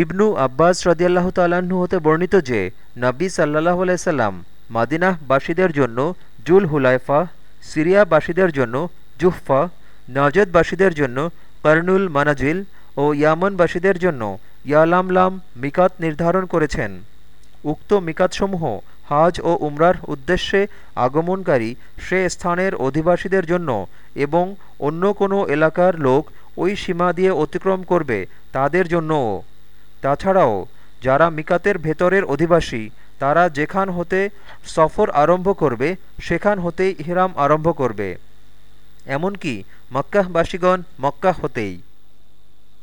ইবনু আব্বাস রদিয়াল্লাহ তাল্লাহ্ন হতে বর্ণিত যে নব্বী সাল্লাহ আলাইসাল্লাম মাদিনাহবাসীদের জন্য জুল হুলাইফা, সিরিয়াবাসীদের জন্য জুহফা, নজদবাসীদের জন্য কর্নুল মানাজিল ও ইয়ামনবাসীদের জন্য ইয়ালামলাম মিকাত নির্ধারণ করেছেন। উক্ত মিকাতসমূহ হাজ ও উমরার উদ্দেশ্যে আগমনকারী সে স্থানের অধিবাসীদের জন্য এবং অন্য কোনো এলাকার লোক ওই সীমা দিয়ে অতিক্রম করবে তাদের জন্যও। তাছাড়াও, যারা মিকাতের ভেতরের অধিবাসী, তারা যেখান হতে সফর আরম্ভ করবে, সেখান হতেই ইহরাম আরম্ভ করবে। এমনকি মক্কাহবাসীগণ মক্কা হতেই।